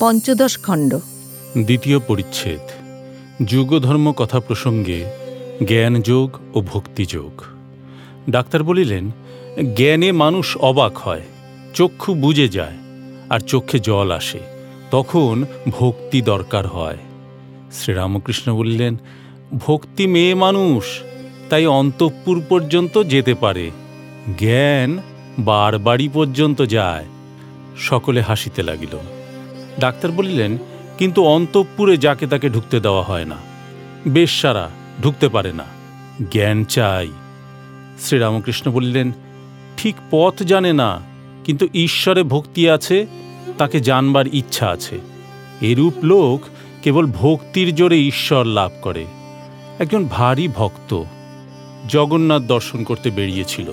পঞ্চদশ খণ্ড। দ্বিতীয় পরিচ্ছেদ। যুগধর্ম কথা প্রসঙ্গে জ্ঞানযোগ ও ভক্তিযোগ। ডাক্তার বলিলেন, জ্ঞানে মানুষ অবাক হয়, চক্ষু বুঝে যায়, আর চোখে জল আসে, তখন ভক্তি দরকার হয়। শ্রীরামকৃষ্ণ বললেন, ভক্তি মেয়ে মানুষ, তাই অন্তঃপুর পর্যন্ত যেতে পারে, জ্ঞান বারবাড়ি পর্যন্ত যায়। সকলে হাসিতে লাগিল। ডাক্তার বলিলেন, কিন্তু অন্তঃপুরে যাকে তাকে ঢুকতে দেওয়া হয় না। বেশ সারা ঢুকতে পারে না। জ্ঞান চাই। শ্রীরামকৃষ্ণ বললেন, ঠিক পথ জানে না, কিন্তু ঈশ্বরে ভক্তি আছে, তাকে জানবার ইচ্ছা আছে। এরূপ লোক কেবল ভক্তির জোরে ঈশ্বর লাভ করে। একজন ভারী ভক্ত জগন্নাথ দর্শন করতে বেরিয়েছিল।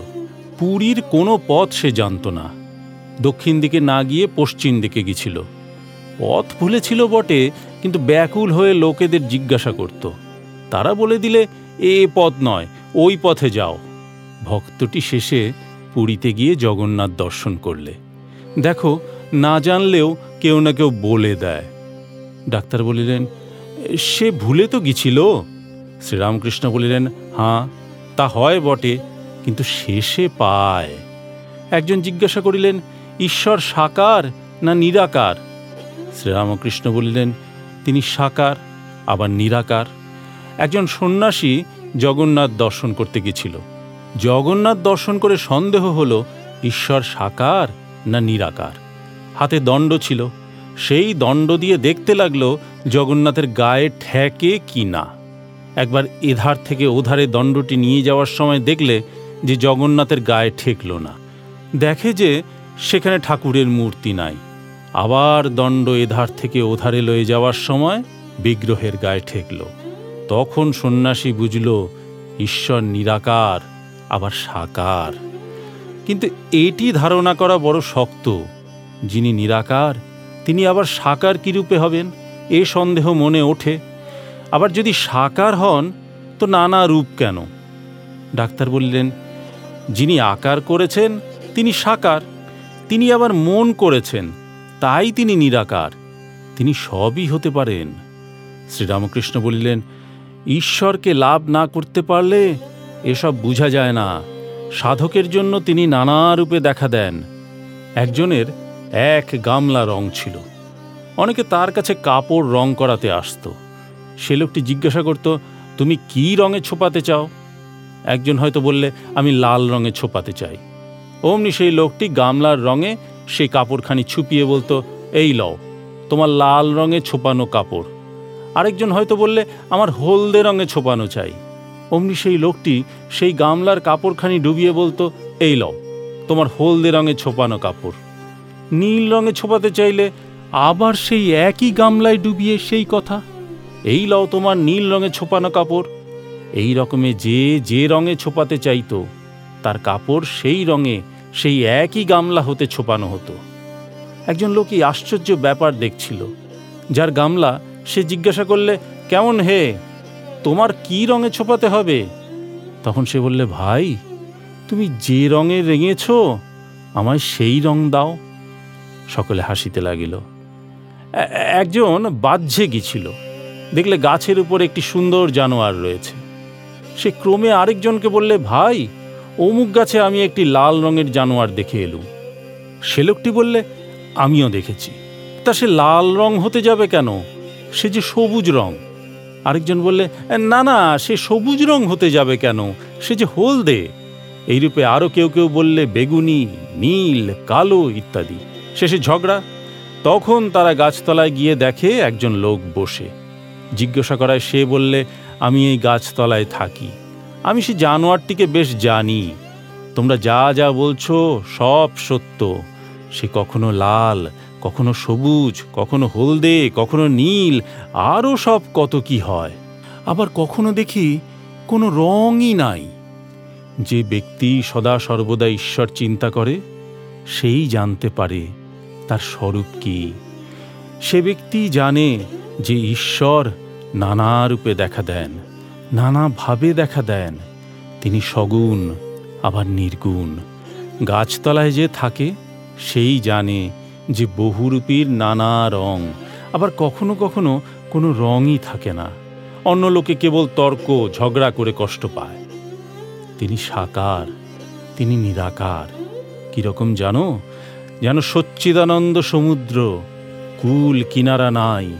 পুরীর কোনো পথ সে জানত না। দক্ষিণ দিকে না গিয়ে পশ্চিম দিকে গেছিল। পথ ভুলেছিল বটে, কিন্তু ব্যাকুল হয়ে লোকেদের জিজ্ঞাসা করত। তারা বলে দিলে, এ পথ নয়, ওই পথে যাও। ভক্তটি শেষে পুরীতে গিয়ে জগন্নাথ দর্শন করলে। দেখো, না জানলেও কেউ না কেউ বলে দেয়। ডাক্তার বলিলেন, সে ভুলে তো গিয়েছিল শ্রীরামকৃষ্ণ বলিলেন হাঁ তা হয় বটে, কিন্তু শেষে পায়। একজন জিজ্ঞাসা করিলেন, ঈশ্বর সাকার না নিরাকার? শ্রীরামকৃষ্ণ বলিলেন, তিনি সাকার, আবার নিরাকার। একজন সন্ন্যাসী জগন্নাথ দর্শন করতে গেছিল। জগন্নাথ দর্শন করে সন্দেহ হল, ঈশ্বর সাকার না নিরাকার? হাতে দণ্ড ছিল। সেই দণ্ড দিয়ে দেখতে লাগল, জগন্নাথের গায়ে ঠেকে কি না। একবার এধার থেকে ওধারে দণ্ডটি নিয়ে যাওয়ার সময় দেখলে যে জগন্নাথের গায়ে ঠেকল না। দেখে যে সেখানে ঠাকুরের মূর্তি নাই। আবার দণ্ড এধার থেকে ওধারে লয়ে যাওয়ার সময় বিগ্রহের গায়ে ঠেকল। তখন সন্ন্যাসী বুঝল, ঈশ্বর নিরাকার, আবার সাকার। কিন্তু এটি ধারণা করা বড় শক্ত। যিনি নিরাকার, তিনি আবার সাকার কীরূপে হবেন? এ সন্দেহ মনে ওঠে। আবার যদি সাকার হন, তো নানা রূপ কেন? ডাক্তার বললেন, যিনি আকার করেছেন, তিনি সাকার। তিনি আবার মন করেছেন। তাই তিনি নিরাকার। তিনি সবই হতে পারেন। শ্রীরামকৃষ্ণ বলিলেন, ঈশ্বরকে লাভ না করতে পারলে এসব বোঝা যায় না। সাধকের জন্য তিনি নানা রূপে দেখা দেন। একজনের এক গামলা রং ছিল। অনেকে তার কাছে কাপড় রং করাতে আসতো। সে লোকটি জিজ্ঞাসা করত, তুমি কি রঙে ছোপাতে চাও? একজন হয়তো বললে, আমি লাল রঙে ছোপাতে চাই। অমনি সেই লোকটি গামলার রঙে সেই কাপড়খানি ছুপিয়ে বলতো, এই লও, তোমার লাল রঙে ছোপানো কাপড়। আরেকজন হয়তো বললে, আমার হলদে রঙে ছোপানো চাই। অমনি সেই লোকটি সেই গামলার কাপড়খানি ডুবিয়ে বলতো, এই লও, তোমার হলদে রঙে ছোপানো কাপড়। নীল রঙে ছোপাতে চাইলে আবার সেই একই গামলায় ডুবিয়ে সেই কথা, এই লও, তোমার নীল রঙে ছোপানো কাপড়। এই রকমে যে যে রঙে ছোপাতে চাইতো, তার কাপড় সেই রঙে সেই একই গামলা হতে ছোপানো হতো। একজন লোকই আশ্চর্য ব্যাপার দেখছিল, যার গামলা সে জিজ্ঞাসা করলে, কেমন হে? তোমার কি রঙে ছোপাতে হবে? তখন সে বললে, ভাই, তুমি যে রঙে রেঙেছ, আমায় সেই রং দাও। সকলে হাসিতে লাগিল। একজন বাহ্যে গিয়েছিল দেখলে গাছের উপর একটি সুন্দর জানোয়ার রয়েছে। সে ক্রমে আরেকজনকে বললে, ভাই অমুক গাছে আমি একটি লাল রঙের জানোয়ার দেখে এলুম। সে লোকটি বললে, আমিও দেখেছি। তা সে লাল রং হতে যাবে কেন? সে যে সবুজ রং। আরেকজন বললে, না না, সে সবুজ রং হতে যাবে কেন? সে যে হলদে। এইরূপে আরও কেউ কেউ বললে, বেগুনি, নীল, কালো ইত্যাদি। শেষে ঝগড়া। তখন তারা গাছতলায় গিয়ে দেখে একজন লোক বসে। জিজ্ঞাসা করায় সে বললে, আমি এই গাছতলায় থাকি। আমি সে জানোয়ারটিকে বেশ জানি। তোমরা যা যা বলছো সব সত্য। সে কখনো লাল, কখনো সবুজ, কখনো হলদে, কখনো নীল, আরও সব কত কি হয়। আবার কখনো দেখি কোনো রঙই নাই। যে ব্যক্তি সদা সর্বদা ঈশ্বর চিন্তা করে, সেই জানতে পারে তার স্বরূপ কি। সে ব্যক্তি জানে যে ঈশ্বর নানা রূপে দেখা দেন। নানাভাবে দেখা দেন। তিনি সগুণ, আবার নির্গুণ। গাছতলায় যে থাকে, সেই জানে যে বহুরূপীর নানা রং। আবার কখনো কখনো কোনো রঙই থাকে না। অন্য লোকে কেবল তর্ক, ঝগড়া করে কষ্ট পায়। তিনি সাকার, তিনি নিরাকার। কীরকম জানো? যেন সচ্চিদানন্দ সমুদ্র, কুল কিনারা নাই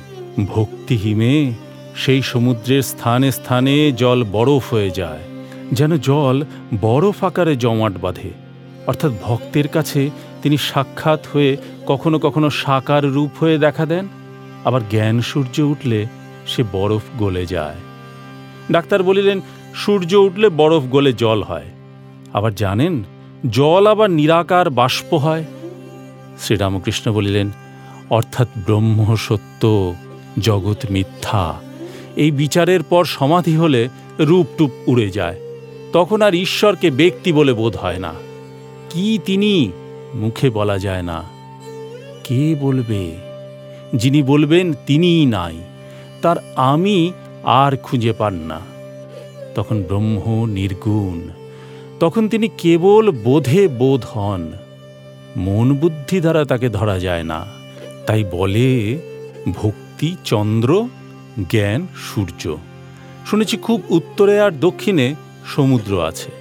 ভক্তিহীমে সেই সমুদ্রের স্থানে স্থানে জল বরফ হয়ে যায়, যেন জল বরফ আকারে জমাট বাঁধে। অর্থাৎ ভক্তের কাছে তিনি সাক্ষাৎ হয়ে কখনো কখনো সাকার রূপ হয়ে দেখা দেন। আবার জ্ঞান সূর্য উঠলে সে বরফ গলে যায়। ডাক্তার বলিলেন, সূর্য উঠলে বরফ গলে জল হয়। আবার জানেন, জল আবার নিরাকার বাষ্প হয়। শ্রীরামকৃষ্ণ বলিলেন, অর্থাৎ ব্রহ্ম সত্য, জগৎ মিথ্যা। এই বিচারের পর সমাধি হলে রূপটুপ উড়ে যায়। তখন আর ঈশ্বরকে ব্যক্তি বলে বোধ হয় না। কি তিনি? মুখে বলা যায় না। কে বলবে? যিনি বলবেন তিনিই নাই। তার আমি আর খুঁজে পান না। তখন ব্রহ্ম নির্গুণ। তখন তিনি কেবল বোধে বোধ হন। মন বুদ্ধি দ্বারা তাকে ধরা যায় না। তাই বলে, ভক্তি চন্দ্র জ্ঞান, সূর্য। শুনেছি খুব উত্তরে আর দক্ষিণে সমুদ্র আছে।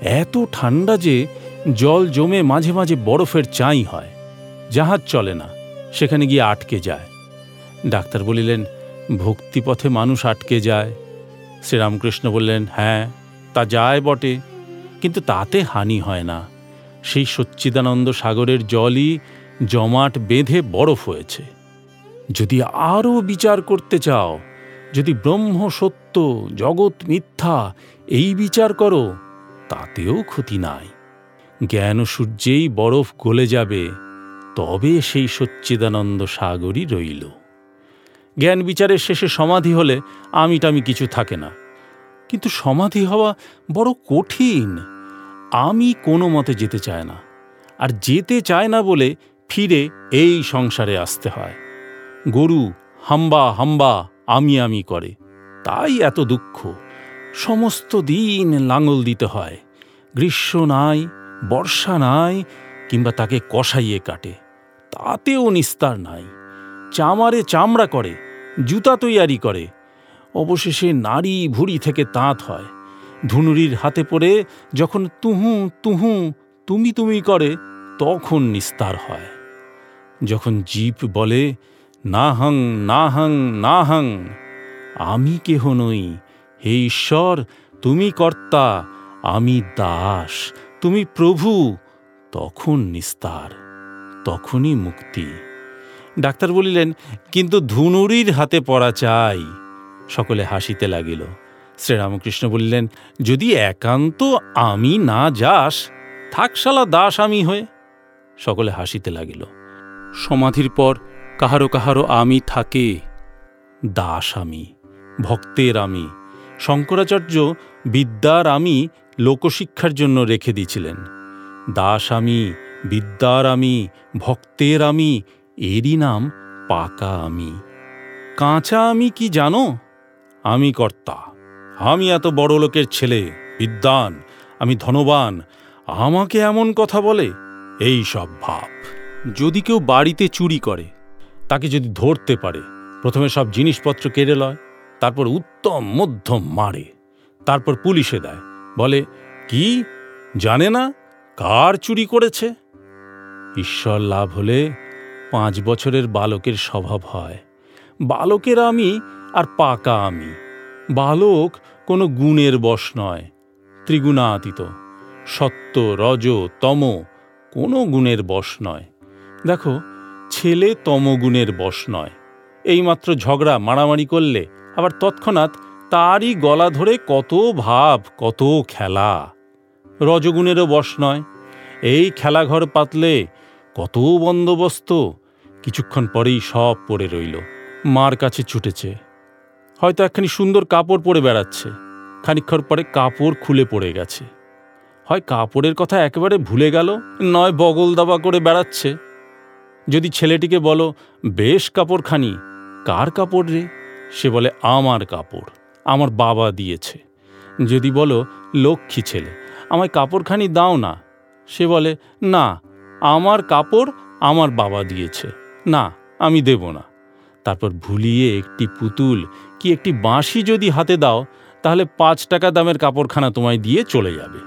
এত ঠান্ডা যে জল জমে মাঝে মাঝে বরফের চাই হয়। জাহাজ চলে না, সেখানে গিয়ে আটকে যায়। ডাক্তার বলিলেন, ভক্তিপথে মানুষ আটকে যায়। শ্রীরামকৃষ্ণ বললেন হ্যাঁ তা যায় বটে, কিন্তু তাতে হানি হয় না। সেই সচ্চিদানন্দ সাগরের জলই জমাট বেঁধে বরফ হয়েছে। যদি আরও বিচার করতে চাও, যদি ব্রহ্ম সত্য, জগৎ মিথ্যা এই বিচার করো, তাতেও ক্ষতি নাই। জ্ঞান সূর্যেই বরফ গলে যাবে, তবে সেই সচ্চিদানন্দ সাগরই রইল। জ্ঞান বিচারের শেষে সমাধি হলে আমি টামি কিছু থাকে না। কিন্তু সমাধি হওয়া বড় কঠিন। আমি কোনো মতে যেতে চায় না। আর যেতে চায় না বলে ফিরে এই সংসারে আসতে হয়। গরু, হাম্বা হাম্বা, আমি আমি করে। তাই এত দুঃখ। সমস্ত দিন লাঙল দিতে হয়। গ্রীষ্ম নাই, বর্ষা নাই, কিংবা তাকে কষাইয়ে কাটে। তাতেও নিস্তার নাই। চামারে চামড়া করে, জুতা তৈয়ারি করে। অবশেষে নারী ভুড়ি থেকে তাঁত হয়। ধুনুরির হাতে পড়ে যখন তুহু তুহু, তুমি তুমি করে, তখন নিস্তার হয়। যখন জীব বলে না হং না হং না হং আমি কেহ নই। হে ঈশ্বর, তুমি কর্তা, আমি দাস, তুমি প্রভু, তখন নিস্তার, তখনই মুক্তি। ডাক্তার বলিলেন, কিন্তু ধুনুরির হাতে পড়া চাই। সকলে হাসিতে লাগিল। শ্রীরামকৃষ্ণ বলিলেন, যদি একান্ত আমি না যাস, থাকশালা দাস আমি হয়ে? সকলে হাসিতে লাগিল। সমাধির পর কাহারো কাহারো আমি থাকে, দাস আমি, ভক্তের আমি। শঙ্করাচার্য বিদ্যার আমি লোকশিক্ষার জন্য রেখে দিয়েছিলেন। দাস আমি, বিদ্যার আমি, ভক্তের আমি, এরই নাম পাকা আমি। কাঁচা আমি কি জানো? আমি কর্তা। আমি এত বড় লোকের ছেলে, বিদ্বান, আমি ধনবান। আমাকে এমন কথা বলে? এই সব ভাব। যদি কেউ বাড়িতে চুরি করে তাকে যদি ধরতে পারে, প্রথমে সব জিনিসপত্র কেড়ে লয়, তারপর উত্তম মধ্যম মারে, তারপর পুলিশে দেয়। বলে, কি? জানে না? কার চুরি করেছে? ঈশ্বর লাভ হলে পাঁচ বছরের বালকের স্বভাব হয়। বালকের আমি আর পাকা আমি। বালক কোনো গুণের বশ নয়, ত্রিগুণাতীত। সত্য, রজ, তম কোনো গুণের বশ নয়। দেখো ছেলে তমগুণের বশ নয়। এইমাত্র ঝগড়া মারামারি করলে আবার তৎক্ষণাৎ তারই গলা ধরে কত ভাব, কত খেলা। রজগুণেরও বশ নয়। এই খেলাঘর পাতলে কত বন্দোবস্ত। কিছুক্ষণ পরেই সব পড়ে রইল। মার কাছে ছুটেছে। হয়তো একখানি সুন্দর কাপড় পরে বেড়াচ্ছে। খানিক্ষণ পরে কাপড় খুলে পড়ে গেছে। হয় কাপড়ের কথা একেবারে ভুলে গেল, নয় বগল দাবা করে বেড়াচ্ছে। যদি ছেলেটিকে বলো, বেশ কাপড়খানি, কার কাপড় রে? সে বলে, আমার কাপড়, আমার বাবা দিয়েছে। যদি বলো, লক্ষ্মী ছেলে, আমায় কাপড়খানি দাও না। সে বলে, না, আমার কাপড় আমার বাবা দিয়েছে। না, আমি দেব না। তারপর ভুলিয়ে একটি পুতুল কি একটি বাঁশি যদি হাতে দাও, তাহলে পাঁচ টাকা দামের কাপড়খানা তোমায় দিয়ে চলে যাবে।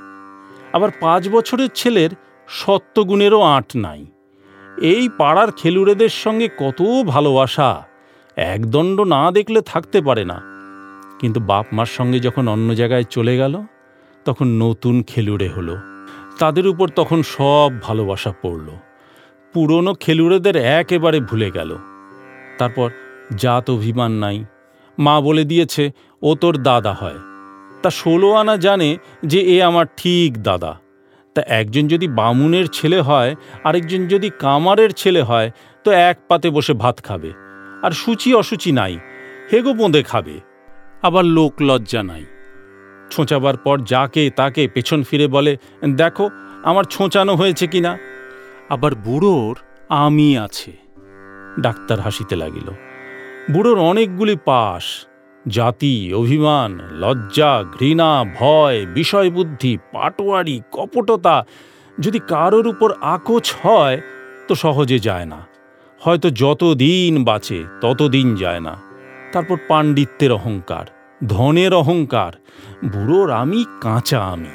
আবার পাঁচ বছরের ছেলের সত্যগুণেরও আঁট নাই। এই পাড়ার খেলুড়েদের সঙ্গে কত ভালোবাসা। একদণ্ড না দেখলে থাকতে পারে না। কিন্তু বাপ মার সঙ্গে যখন অন্য জায়গায় চলে গেল, তখন নতুন খেলুড়ে হলো। তাদের উপর তখন সব ভালোবাসা পড়ল। পুরনো খেলুড়েদের একেবারে ভুলে গেল। তারপর জাত অভিমান নাই। মা বলে দিয়েছে, ও তোর দাদা হয়। তা ষোলো আনা জানে যে এ আমার ঠিক দাদা। তা একজন যদি বামুনের ছেলে হয়, আরেকজন যদি কামারের ছেলে হয়, তো এক পাতে বসে ভাত খাবে, আর সূচি অসুচি নাই হেগো বোঁদে খাবে। আবার লোক লজ্জা নাই। ছোঁচাবার পর যাকে তাকে পেছন ফিরে বলে, দেখো, আমার ছোঁচানো হয়েছে কিনা? আবার বুড়োর আমি আছে। ডাক্তার হাসিতে লাগিল। বুড়োর অনেকগুলি পাশ জাতি, অভিমান, লজ্জা, ঘৃণা, ভয়, বিষয়বুদ্ধি, পাটোয়ারি, কপটতা যদি কারোর উপর আকোচ হয়, তো সহজে যায় না। হয়তো যত দিন বাঁচে তত দিন যায় না। তারপর পাণ্ডিত্যের অহংকার, ধনের অহংকার, বুড়োর আমি কাঁচা আমি।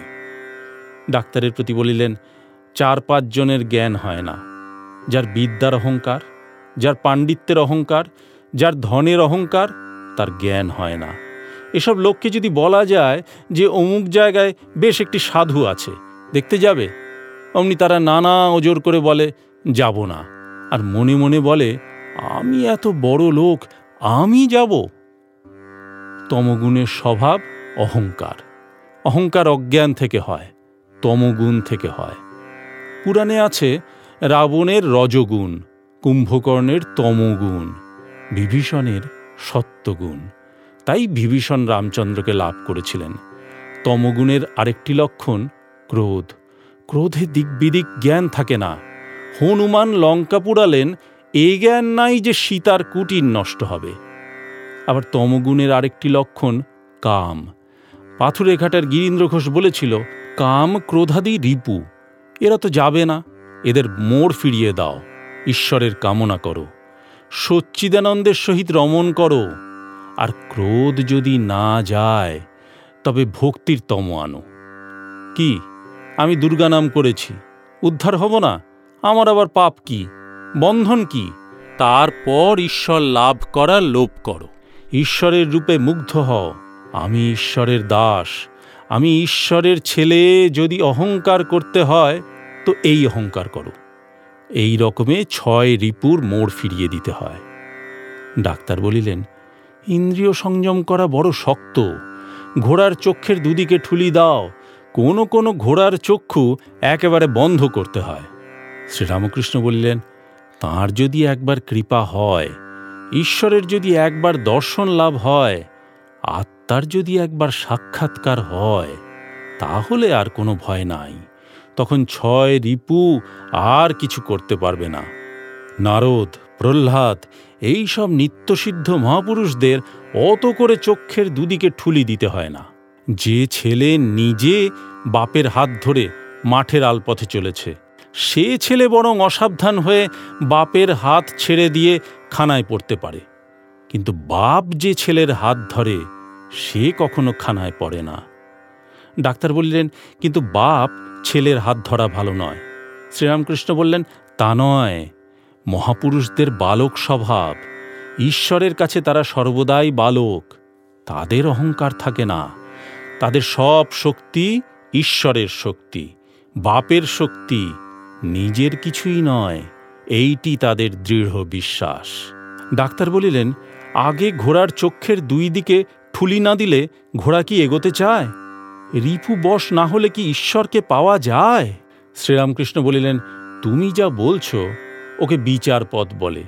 ডাক্তারের প্রতি বলিলেন, চার পাঁচজনের জ্ঞান হয় না। যার বিদ্যার অহংকার, যার পাণ্ডিত্যের অহংকার, যার ধনের অহংকার তার জ্ঞান হয় না। এসব লোককে যদি বলা যায় যে অমুক জায়গায় বেশ একটি সাধু আছে, দেখতে যাবে? অমনি তারা নানা ওজোর করে বলে, যাব না। আর মনে মনে বলে, আমি এত বড় লোক, আমি যাব? তমগুণের স্বভাব অহংকার। অহংকার অজ্ঞান থেকে হয়, তমগুণ থেকে হয়। পুরাণে আছে, রাবণের রজগুণ, কুম্ভকর্ণের তমগুণ, বিভীষণের সত্যগুণ। তাই বিভীষণ রামচন্দ্রকে লাভ করেছিলেন। তমগুণের আরেকটি লক্ষণ, ক্রোধ। ক্রোধে দিকবিদিক জ্ঞান থাকে না। হনুমান লঙ্কা পুড়ালেন এই জ্ঞান নাই যে সীতার কুটির নষ্ট হবে। আবার তমগুণের আরেকটি লক্ষণ, কাম। পাথুরেঘাটার গিরীন্দ্র ঘোষ বলেছিল, কাম, ক্রোধাদি, রিপু। এরা তো যাবে না। এদের মোড় ফিরিয়ে দাও। ঈশ্বরের কামনা করো। সচ্চিদানন্দের সহিত রমণ করো, আর ক্রোধ যদি না যায়, তবে ভক্তির তম আনো। কি? আমি দুর্গা নাম করেছি, উদ্ধার হব না? আমার আবার পাপ কি? বন্ধন কি? তারপর ঈশ্বর লাভ করা লোভ করো। ঈশ্বরের রূপে মুগ্ধ হও, আমি ঈশ্বরের দাস, আমি ঈশ্বরের ছেলে, যদি অহংকার করতে হয়, তো এই অহংকার করো। এই রকমে ছয় রিপুর মোড় ফিরিয়ে দিতে হয়। ডাক্তার বলিলেন, ইন্দ্রিয় সংযম করা বড় শক্ত। ঘোড়ার চক্ষের দুদিকে ঠুলি দাও। কোনো কোনো ঘোড়ার চক্ষু একেবারে বন্ধ করতে হয়। শ্রীরামকৃষ্ণ বললেন, তাঁর যদি একবার কৃপা হয়, ঈশ্বরের যদি একবার দর্শন লাভ হয়, আত্মার যদি একবার সাক্ষাৎকার হয়, তাহলে আর কোনো ভয় নাই। তখন ছয় রিপু আর কিছু করতে পারবে না। নারদ, প্রহ্লাদ এই সব নিত্যসিদ্ধ মহাপুরুষদের অত করে চক্ষের দুদিকে ঠুলি দিতে হয় না। যে ছেলে নিজে বাপের হাত ধরে মাঠের আলপথে চলেছে, সে ছেলে বরং অসাবধান হয়ে বাপের হাত ছেড়ে দিয়ে খানায় পড়তে পারে। কিন্তু বাপ যে ছেলের হাত ধরে, সে কখনো খানায় পড়ে না। ডাক্তার বললেন, কিন্তু বাপ ছেলের হাত ধরা ভালো নয়। শ্রীরামকৃষ্ণ বললেন, তা নয়। মহাপুরুষদের বালক স্বভাব। ঈশ্বরের কাছে তারা সর্বদাই বালক। তাদের অহংকার থাকে না। তাদের সব শক্তি ঈশ্বরের শক্তি। বাপের শক্তি নিজের কিছুই নয়। এইটি তাদের দৃঢ় বিশ্বাস। ডাক্তার বলিলেন, আগে ঘোড়ার চক্ষের দুই দিকে ঠুলি না দিলে ঘোড়া কি এগোতে চায়? রিপু বশ না হলে কি ঈশ্বরকে পাওয়া যায়? শ্রীরামকৃষ্ণ বলিলেন, তুমি যা বলছো, ওকে বিচার পথ বলে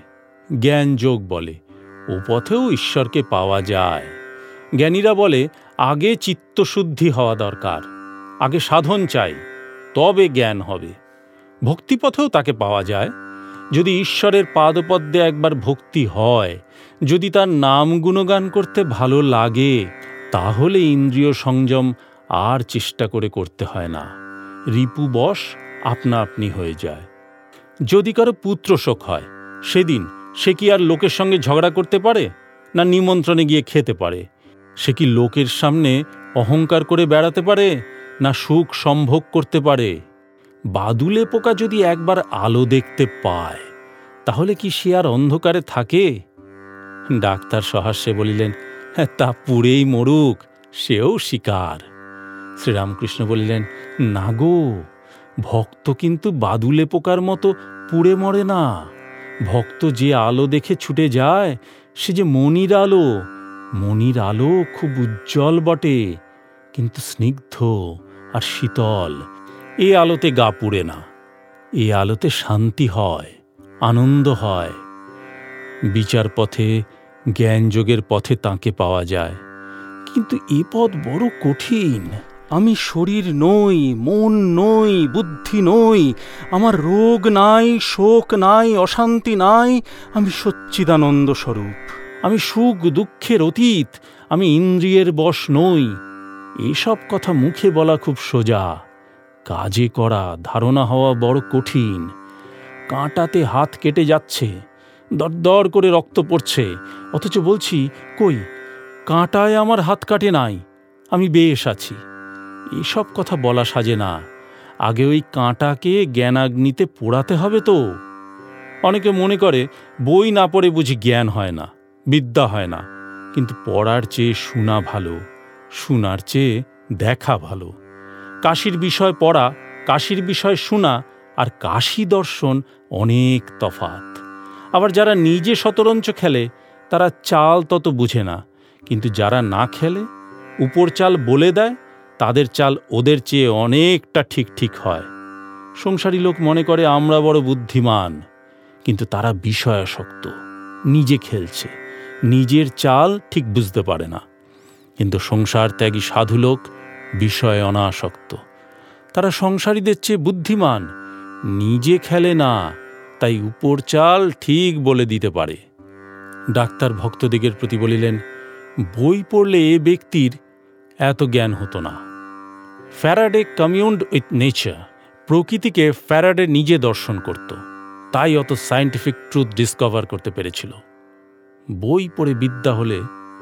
জ্ঞান যোগ বলে, ও পথেও ঈশ্বরকে পাওয়া যায়। জ্ঞানীরা বলে, আগে চিত্তশুদ্ধি হওয়া দরকার, আগে সাধন চাই, তবে জ্ঞান হবে। ভক্তিপথেও তাকে পাওয়া যায়। যদি ঈশ্বরের পাদপদ্মে একবার ভক্তি হয়, যদি তার নাম গুণগান করতে ভালো লাগে, তাহলে ইন্দ্রিয় সংযম আর চেষ্টা করে করতে হয় না। রিপু বশ আপনা আপনি হয়ে যায়। যদি কারও পুত্র শোক হয়, সেদিন সে কি আর লোকের সঙ্গে ঝগড়া করতে পারে, না নিমন্ত্রণে গিয়ে খেতে পারে? সে কি লোকের সামনে অহংকার করে বেড়াতে পারে, না সুখ সম্ভোগ করতে পারে? বাদুলে পোকা যদি একবার আলো দেখতে পায়, তাহলে কি সে আর অন্ধকারে থাকে? ডাক্তার সহাস্যে বলিলেন হ্যাঁ তা পুড়েই মরুক, সেও শিকার। শ্রীরামকৃষ্ণ বলিলেন, না গো, ভক্ত কিন্তু বাদুলে পোকার মতো পুড়ে মরে না। ভক্ত যে আলো দেখে ছুটে যায়, সে যে মনির আলো। মনির আলো খুব উজ্জ্বল বটে, কিন্তু স্নিগ্ধ আর শীতল। এ আলোতে গা পুড়ে না, এ আলোতে শান্তি হয়, আনন্দ হয়। বিচার পথে, জ্ঞানযোগের পথে তাঁকে পাওয়া যায়। কিন্তু এ পথ বড় কঠিন। আমি শরীর নই, মন নই, বুদ্ধি নই, আমার রোগ নাই, শোক নাই, অশান্তি নাই, আমি সচ্চিদানন্দ স্বরূপ। আমি সুখ দুঃখের অতীত, আমি ইন্দ্রিয়ের বশ নই। এসব কথা মুখে বলা খুব সোজা। কাজে করা, ধারণা হওয়া বড় কঠিন। কাঁটাতে হাত কেটে যাচ্ছে, দরদর করে রক্ত পড়ছে, অথচ বলছি, কই, কাঁটায় আমার হাত কাটে নাই, আমি বেশ আছি। এসব কথা বলা সাজে না। আগে ওই কাঁটাকে জ্ঞানাগ্নিতে পোড়াতে হবে তো। অনেকে মনে করে, বই না পড়ে বুঝি জ্ঞান হয় না, বিদ্যা হয় না। কিন্তু পড়ার চেয়ে শোনা ভালো, শোনার চেয়ে দেখা ভালো। কাশির বিষয় পড়া, কাশির বিষয় শোনা আর কাশি দর্শন অনেক তফাত আবার যারা নিজে শতরঞ্চ খেলে, তারা চাল তত বুঝে না। কিন্তু যারা না খেলে, উপর চাল বলে দেয় তাদের চাল ওদের চেয়ে অনেকটা ঠিক ঠিক হয়। সংসারী লোক মনে করে, আমরা বড় বুদ্ধিমান। কিন্তু তারা বিষয়াসক্ত। নিজে খেলছে। নিজের চাল ঠিক বুঝতে পারে না। কিন্তু সংসার ত্যাগী সাধু লোক বিষয়ে অনাসক্ত। তারা সংসারীদের চেয়ে বুদ্ধিমান। নিজে খেলে না, তাই উপর চাল ঠিক বলে দিতে পারে। ডাক্তার ভক্তদিগের প্রতি বলিলেন, বই পড়লে এ ব্যক্তির এত জ্ঞান হতো না। ফ্যারাডে কমিউন্ড উইথ নেচার প্রকৃতিকে ফ্যারাডে নিজে দর্শন করত, তাই অত সায়েন্টিফিক ট্রুথ ডিসকভার করতে পেরেছিল। বই পড়ে বিদ্যা হলে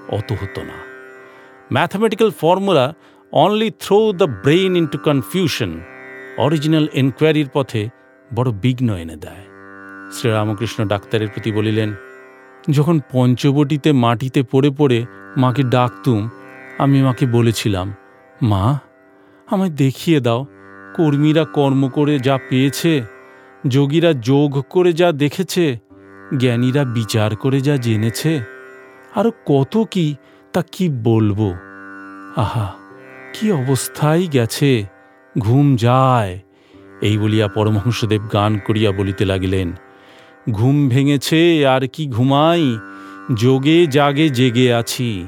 অত হতো না। Mathematical formula only throw the brain into confusion original এনকোয়ারির পথে বড় বিঘ্ন এনে দেয়। শ্রীরামকৃষ্ণ ডাক্তারের প্রতি বলিলেন, যখন পঞ্চবটিতে মাটিতে পড়ে পড়ে মাকে ডাকতুম, আমি মাকে বলেছিলাম, মা আমায় দেখিয়ে দাও। কর্মীরা কর্ম করে যা পেয়েছে, যোগীরা যোগ করে যা দেখেছে, জ্ঞানীরা বিচার করে যা জেনেছে। আরও কত কি, তা কি বলব? আহা, কি অবস্থায় গেছে, ঘুম যায়, এই বলিয়া পরমহংসদেব গান করিয়া বলিতে লাগিলেন। ঘুম ভেঙেছে, আর কি ঘুমাই, যোগে জাগে জেগে আছি।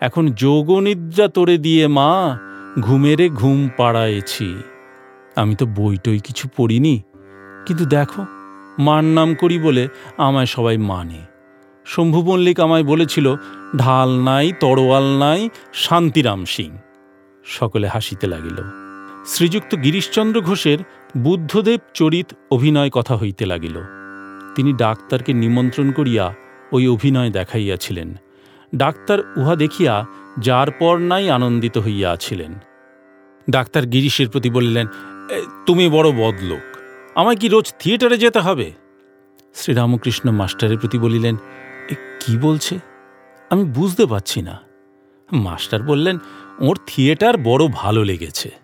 এখন যোগনিদ্রা তোরে দিয়ে মা ঘুমেরে ঘুম পাড়ায়েছি। আমি তো বইটই কিছু পড়িনি। কিন্তু দেখো মার নাম করি বলে আমায় সবাই মানে। শম্ভু মল্লিক আমায় বলেছিল, ঢাল নাই, তরোয়াল নাই, শান্তিরাম সিং। সকলে হাসিতে লাগিল। শ্রীযুক্ত গিরিশচন্দ্র ঘোষের বুদ্ধদেব চরিত অভিনয় কথা হইতে লাগিল। তিনি ডাক্তারকে নিমন্ত্রণ করিয়া ওই অভিনয় দেখাইয়াছিলেন। ডাক্তার উহা দেখিয়া যার পর নাই আনন্দিত হইয়া আছিলেন। ডাক্তার গিরিশের প্রতি বলিলেন তুমি বড় বদলোক, আমায় কি রোজ থিয়েটারে যেতে হবে? শ্রীরামকৃষ্ণ মাস্টারের প্রতি বলিলেন কি বলছে? আমি বুঝতে পারছি না। মাস্টার বললেন, ওর থিয়েটার বড় ভালো লেগেছে।